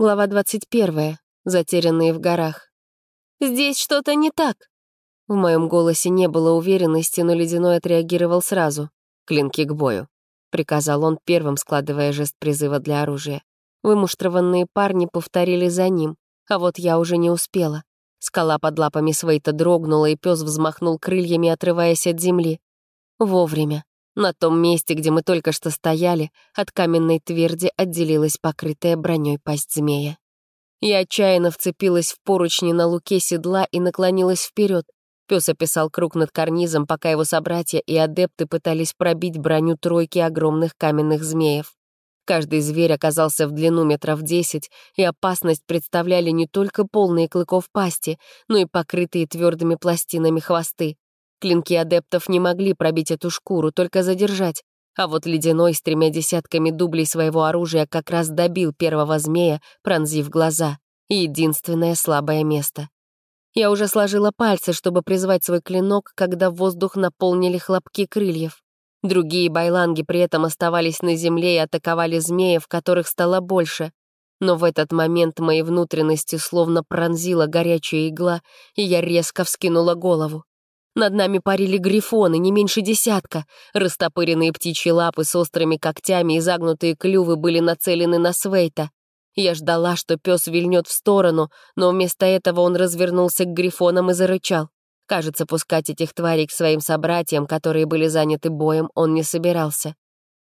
Глава 21. Затерянные в горах. «Здесь что-то не так!» В моем голосе не было уверенности, но Ледяной отреагировал сразу. «Клинки к бою», — приказал он первым, складывая жест призыва для оружия. Вымуштрованные парни повторили за ним, а вот я уже не успела. Скала под лапами Свейта дрогнула, и пес взмахнул крыльями, отрываясь от земли. Вовремя. На том месте, где мы только что стояли, от каменной тверди отделилась покрытая броней пасть змея. Я отчаянно вцепилась в поручни на луке седла и наклонилась вперед. Пес описал круг над карнизом, пока его собратья и адепты пытались пробить броню тройки огромных каменных змеев. Каждый зверь оказался в длину метров десять, и опасность представляли не только полные клыков пасти, но и покрытые твердыми пластинами хвосты. Клинки адептов не могли пробить эту шкуру, только задержать. А вот ледяной с тремя десятками дублей своего оружия как раз добил первого змея, пронзив глаза. Единственное слабое место. Я уже сложила пальцы, чтобы призвать свой клинок, когда воздух наполнили хлопки крыльев. Другие байланги при этом оставались на земле и атаковали змеев, которых стало больше. Но в этот момент мои внутренности словно пронзила горячая игла, и я резко вскинула голову. Над нами парили грифоны, не меньше десятка. Растопыренные птичьи лапы с острыми когтями и загнутые клювы были нацелены на Свейта. Я ждала, что пес вильнет в сторону, но вместо этого он развернулся к грифонам и зарычал. Кажется, пускать этих тварей к своим собратьям, которые были заняты боем, он не собирался.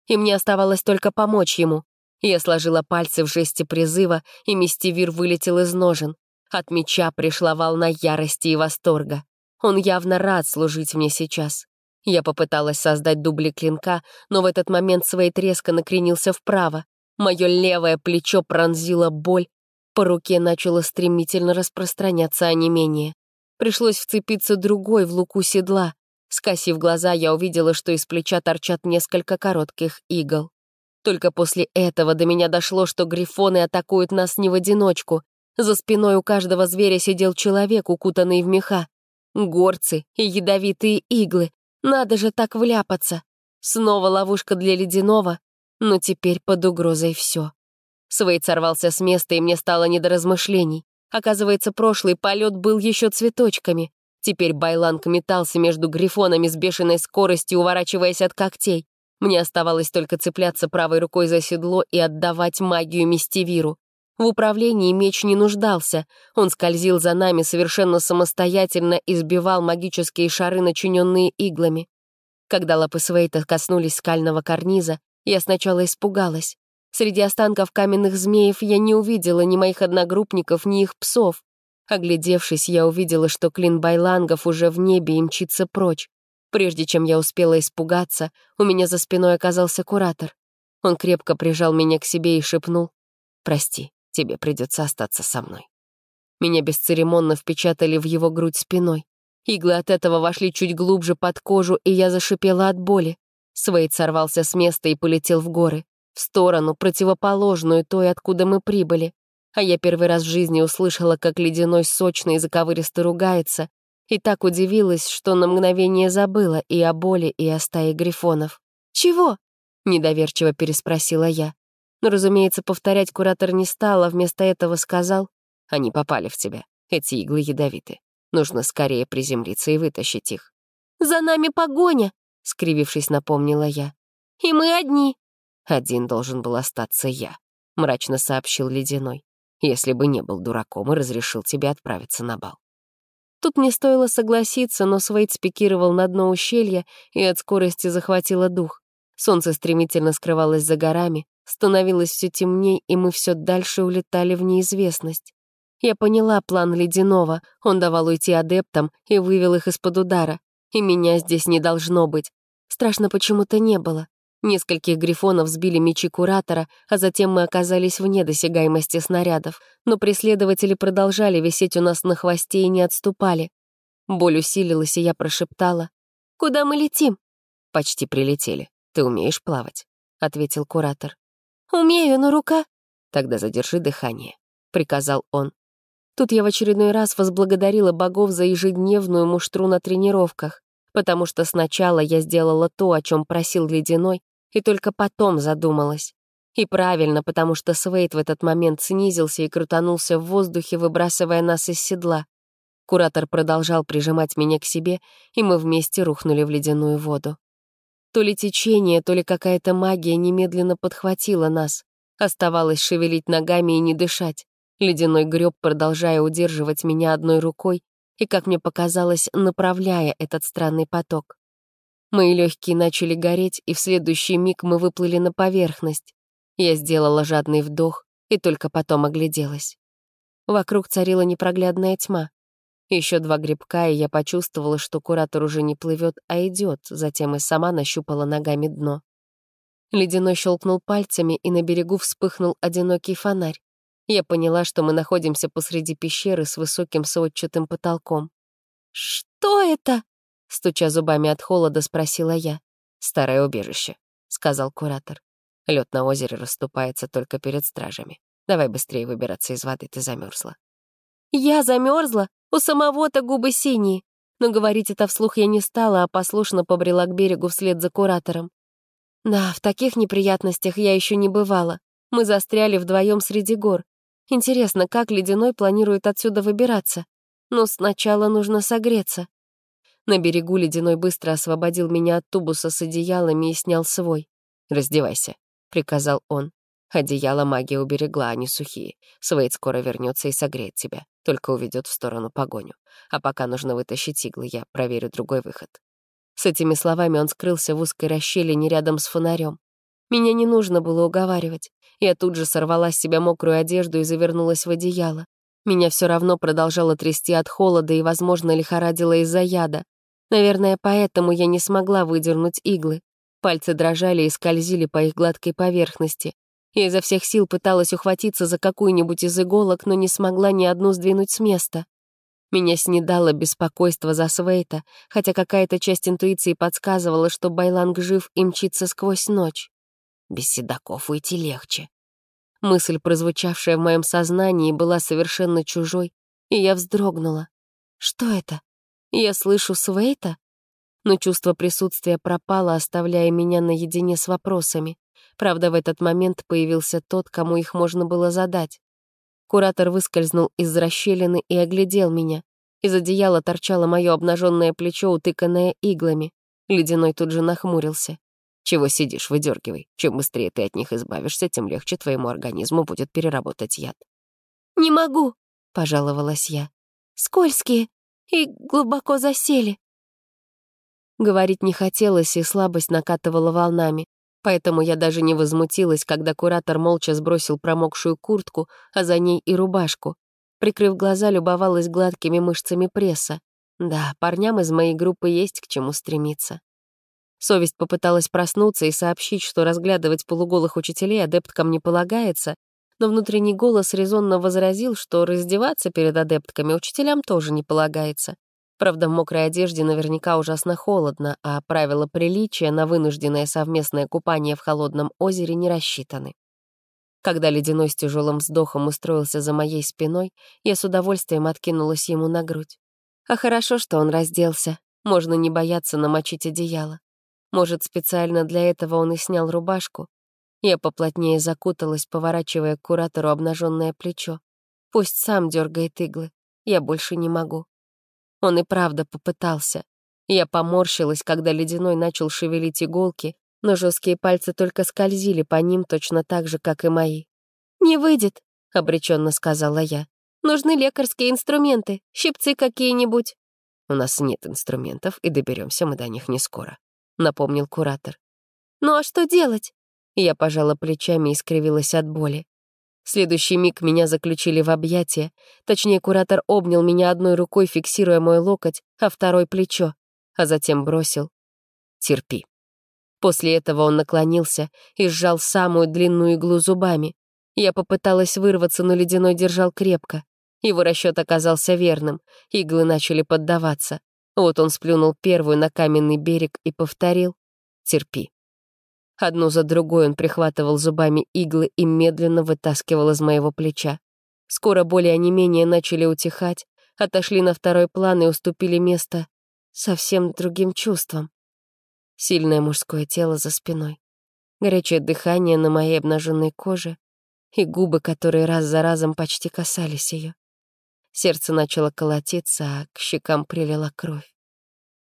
И мне оставалось только помочь ему. Я сложила пальцы в жесте призыва, и мистивир вылетел из ножен. От меча пришла волна ярости и восторга. Он явно рад служить мне сейчас. Я попыталась создать дубли клинка, но в этот момент Свейт резко накренился вправо. Мое левое плечо пронзило боль, по руке начало стремительно распространяться онемение. Пришлось вцепиться другой в луку седла. Скосив глаза, я увидела, что из плеча торчат несколько коротких игл. Только после этого до меня дошло, что грифоны атакуют нас не в одиночку. За спиной у каждого зверя сидел человек, укутанный в меха. Горцы и ядовитые иглы. Надо же так вляпаться. Снова ловушка для ледяного, но теперь под угрозой все. Свейд сорвался с места, и мне стало не до размышлений. Оказывается, прошлый полет был еще цветочками. Теперь Байланг метался между грифонами с бешеной скоростью, уворачиваясь от когтей. Мне оставалось только цепляться правой рукой за седло и отдавать магию Мистивиру. В управлении меч не нуждался. Он скользил за нами совершенно самостоятельно и сбивал магические шары, начиненные иглами. Когда лапы Свейта коснулись скального карниза, я сначала испугалась. Среди останков каменных змеев я не увидела ни моих одногруппников, ни их псов. Оглядевшись, я увидела, что клин байлангов уже в небе и мчится прочь. Прежде чем я успела испугаться, у меня за спиной оказался куратор. Он крепко прижал меня к себе и шепнул «Прости». Тебе придется остаться со мной». Меня бесцеремонно впечатали в его грудь спиной. Иглы от этого вошли чуть глубже под кожу, и я зашипела от боли. Свейд сорвался с места и полетел в горы, в сторону, противоположную той, откуда мы прибыли. А я первый раз в жизни услышала, как ледяной сочный и заковыристо ругается, и так удивилась, что на мгновение забыла и о боли, и о стае грифонов. «Чего?» — недоверчиво переспросила я. Но, разумеется, повторять куратор не стал, а вместо этого сказал, «Они попали в тебя. Эти иглы ядовиты. Нужно скорее приземлиться и вытащить их». «За нами погоня!» — скривившись, напомнила я. «И мы одни!» «Один должен был остаться я», — мрачно сообщил Ледяной. «Если бы не был дураком и разрешил тебе отправиться на бал». Тут мне стоило согласиться, но Свейд спикировал на дно ущелья и от скорости захватило дух. Солнце стремительно скрывалось за горами, Становилось все темней, и мы все дальше улетали в неизвестность. Я поняла план Ледяного, он давал уйти адептам и вывел их из-под удара. И меня здесь не должно быть. Страшно почему-то не было. Нескольких грифонов сбили мечи Куратора, а затем мы оказались вне досягаемости снарядов. Но преследователи продолжали висеть у нас на хвосте и не отступали. Боль усилилась, и я прошептала. «Куда мы летим?» «Почти прилетели. Ты умеешь плавать», — ответил Куратор. «Умею, но рука...» «Тогда задержи дыхание», — приказал он. Тут я в очередной раз возблагодарила богов за ежедневную муштру на тренировках, потому что сначала я сделала то, о чем просил Ледяной, и только потом задумалась. И правильно, потому что Свейт в этот момент снизился и крутанулся в воздухе, выбрасывая нас из седла. Куратор продолжал прижимать меня к себе, и мы вместе рухнули в ледяную воду. То ли течение, то ли какая-то магия немедленно подхватила нас. Оставалось шевелить ногами и не дышать. Ледяной греб, продолжая удерживать меня одной рукой и, как мне показалось, направляя этот странный поток. Мои легкие начали гореть, и в следующий миг мы выплыли на поверхность. Я сделала жадный вдох и только потом огляделась. Вокруг царила непроглядная тьма. Еще два грибка, и я почувствовала, что куратор уже не плывет, а идет, затем и сама нащупала ногами дно. Ледяной щелкнул пальцами, и на берегу вспыхнул одинокий фонарь. Я поняла, что мы находимся посреди пещеры с высоким сводчатым потолком. «Что это?» — стуча зубами от холода, спросила я. «Старое убежище», — сказал куратор. Лед на озере расступается только перед стражами. Давай быстрее выбираться из воды, ты замерзла. Я замерзла? У самого-то губы синие. Но говорить это вслух я не стала, а послушно побрела к берегу вслед за куратором. Да, в таких неприятностях я еще не бывала. Мы застряли вдвоем среди гор. Интересно, как Ледяной планирует отсюда выбираться? Но сначала нужно согреться. На берегу Ледяной быстро освободил меня от тубуса с одеялами и снял свой. «Раздевайся», — приказал он. Одеяло магия уберегла, они сухие. Свейд скоро вернется и согреет тебя, только уведет в сторону погоню. А пока нужно вытащить иглы, я проверю другой выход. С этими словами он скрылся в узкой расщелине рядом с фонарем. Меня не нужно было уговаривать. Я тут же сорвала с себя мокрую одежду и завернулась в одеяло. Меня все равно продолжало трясти от холода и, возможно, лихорадило из-за яда. Наверное, поэтому я не смогла выдернуть иглы. Пальцы дрожали и скользили по их гладкой поверхности. Я изо всех сил пыталась ухватиться за какую-нибудь из иголок, но не смогла ни одну сдвинуть с места. Меня снедало беспокойство за Свейта, хотя какая-то часть интуиции подсказывала, что Байланг жив и мчится сквозь ночь. Без седаков уйти легче. Мысль, прозвучавшая в моем сознании, была совершенно чужой, и я вздрогнула. Что это? Я слышу Свейта? Но чувство присутствия пропало, оставляя меня наедине с вопросами. Правда, в этот момент появился тот, кому их можно было задать. Куратор выскользнул из расщелины и оглядел меня. Из одеяла торчало мое обнаженное плечо, утыканное иглами. Ледяной тут же нахмурился. «Чего сидишь, выдергивай. Чем быстрее ты от них избавишься, тем легче твоему организму будет переработать яд». «Не могу», — пожаловалась я. «Скользкие и глубоко засели». Говорить не хотелось, и слабость накатывала волнами. Поэтому я даже не возмутилась, когда куратор молча сбросил промокшую куртку, а за ней и рубашку. Прикрыв глаза, любовалась гладкими мышцами пресса. Да, парням из моей группы есть к чему стремиться. Совесть попыталась проснуться и сообщить, что разглядывать полуголых учителей адепткам не полагается, но внутренний голос резонно возразил, что раздеваться перед адептками учителям тоже не полагается. Правда, в мокрой одежде наверняка ужасно холодно, а правила приличия на вынужденное совместное купание в холодном озере не рассчитаны. Когда ледяной с тяжелым вздохом устроился за моей спиной, я с удовольствием откинулась ему на грудь. А хорошо, что он разделся. Можно не бояться намочить одеяло. Может, специально для этого он и снял рубашку. Я поплотнее закуталась, поворачивая к куратору обнаженное плечо. Пусть сам дергает иглы. Я больше не могу. Он и правда попытался. Я поморщилась, когда ледяной начал шевелить иголки, но жесткие пальцы только скользили по ним точно так же, как и мои. «Не выйдет», — обреченно сказала я. «Нужны лекарские инструменты, щипцы какие-нибудь». «У нас нет инструментов, и доберемся мы до них не скоро», — напомнил куратор. «Ну а что делать?» Я пожала плечами и скривилась от боли следующий миг меня заключили в объятия. Точнее, куратор обнял меня одной рукой, фиксируя мой локоть, а второй — плечо, а затем бросил. «Терпи». После этого он наклонился и сжал самую длинную иглу зубами. Я попыталась вырваться, но ледяной держал крепко. Его расчет оказался верным, иглы начали поддаваться. Вот он сплюнул первую на каменный берег и повторил «Терпи». Одну за другой он прихватывал зубами иглы и медленно вытаскивал из моего плеча. Скоро боли онемения начали утихать, отошли на второй план и уступили место совсем другим чувствам. Сильное мужское тело за спиной. горячее дыхание на моей обнаженной коже и губы, которые раз за разом почти касались ее. Сердце начало колотиться, а к щекам прилила кровь.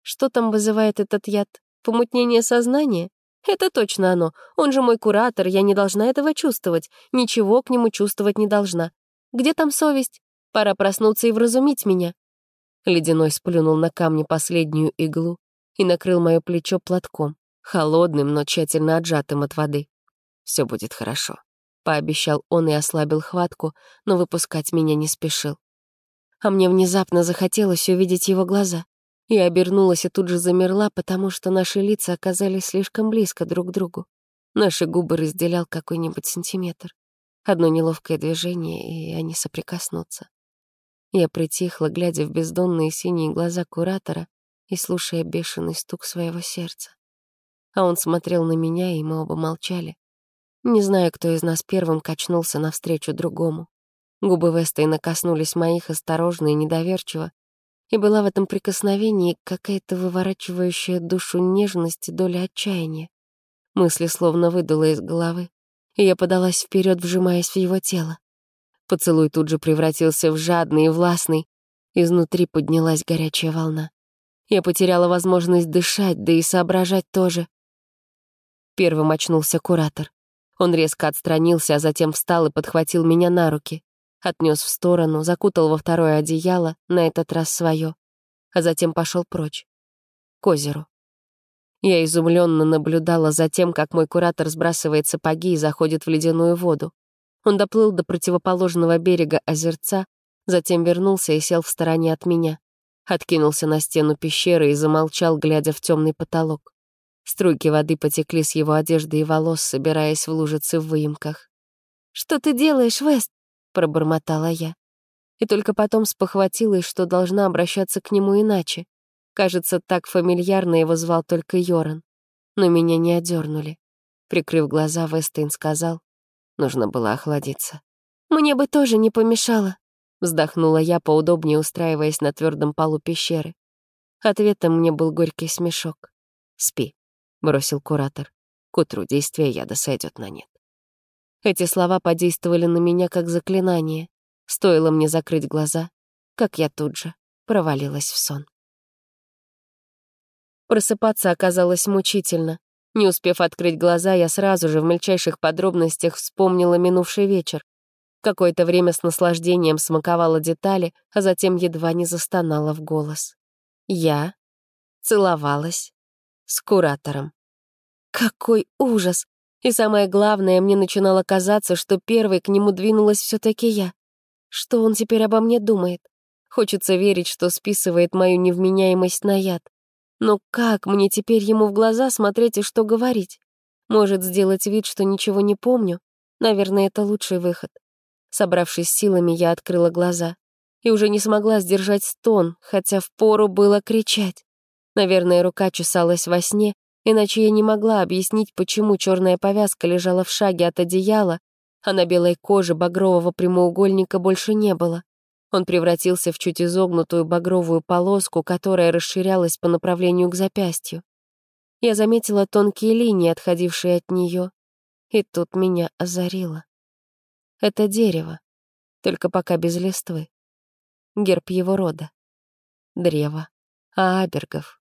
Что там вызывает этот яд? Помутнение сознания? Это точно оно. Он же мой куратор, я не должна этого чувствовать. Ничего к нему чувствовать не должна. Где там совесть? Пора проснуться и вразумить меня. Ледяной сплюнул на камни последнюю иглу и накрыл мое плечо платком, холодным, но тщательно отжатым от воды. Все будет хорошо», — пообещал он и ослабил хватку, но выпускать меня не спешил. А мне внезапно захотелось увидеть его глаза. Я обернулась и тут же замерла, потому что наши лица оказались слишком близко друг к другу. Наши губы разделял какой-нибудь сантиметр. Одно неловкое движение, и они соприкоснутся. Я притихла, глядя в бездонные синие глаза куратора и слушая бешеный стук своего сердца. А он смотрел на меня, и мы оба молчали. Не знаю, кто из нас первым качнулся навстречу другому. Губы Вестейна коснулись моих осторожно и недоверчиво, и была в этом прикосновении какая-то выворачивающая душу нежность и доля отчаяния. Мысли словно выдуло из головы, и я подалась вперед, вжимаясь в его тело. Поцелуй тут же превратился в жадный и властный. Изнутри поднялась горячая волна. Я потеряла возможность дышать, да и соображать тоже. Первым очнулся куратор. Он резко отстранился, а затем встал и подхватил меня на руки отнес в сторону, закутал во второе одеяло, на этот раз свое, а затем пошел прочь, к озеру. Я изумленно наблюдала за тем, как мой куратор сбрасывает сапоги и заходит в ледяную воду. Он доплыл до противоположного берега озерца, затем вернулся и сел в стороне от меня. Откинулся на стену пещеры и замолчал, глядя в темный потолок. Струйки воды потекли с его одежды и волос, собираясь в лужицы в выемках. «Что ты делаешь, Вест?» — пробормотала я. И только потом спохватилась, что должна обращаться к нему иначе. Кажется, так фамильярно его звал только Йоран. Но меня не одернули. Прикрыв глаза, Вестейн сказал, нужно было охладиться. «Мне бы тоже не помешало», — вздохнула я, поудобнее устраиваясь на твердом полу пещеры. Ответом мне был горький смешок. «Спи», — бросил куратор. «К утру действие яда сойдет на нет». Эти слова подействовали на меня как заклинание. Стоило мне закрыть глаза, как я тут же провалилась в сон. Просыпаться оказалось мучительно. Не успев открыть глаза, я сразу же в мельчайших подробностях вспомнила минувший вечер. Какое-то время с наслаждением смаковала детали, а затем едва не застонала в голос. Я целовалась с куратором. Какой ужас! И самое главное, мне начинало казаться, что первой к нему двинулась все таки я. Что он теперь обо мне думает? Хочется верить, что списывает мою невменяемость на яд. Но как мне теперь ему в глаза смотреть и что говорить? Может, сделать вид, что ничего не помню? Наверное, это лучший выход. Собравшись силами, я открыла глаза. И уже не смогла сдержать стон, хотя впору было кричать. Наверное, рука чесалась во сне, Иначе я не могла объяснить, почему черная повязка лежала в шаге от одеяла, а на белой коже багрового прямоугольника больше не было. Он превратился в чуть изогнутую багровую полоску, которая расширялась по направлению к запястью. Я заметила тонкие линии, отходившие от нее, и тут меня озарило. Это дерево, только пока без листвы. Герб его рода. Древо Аабергов.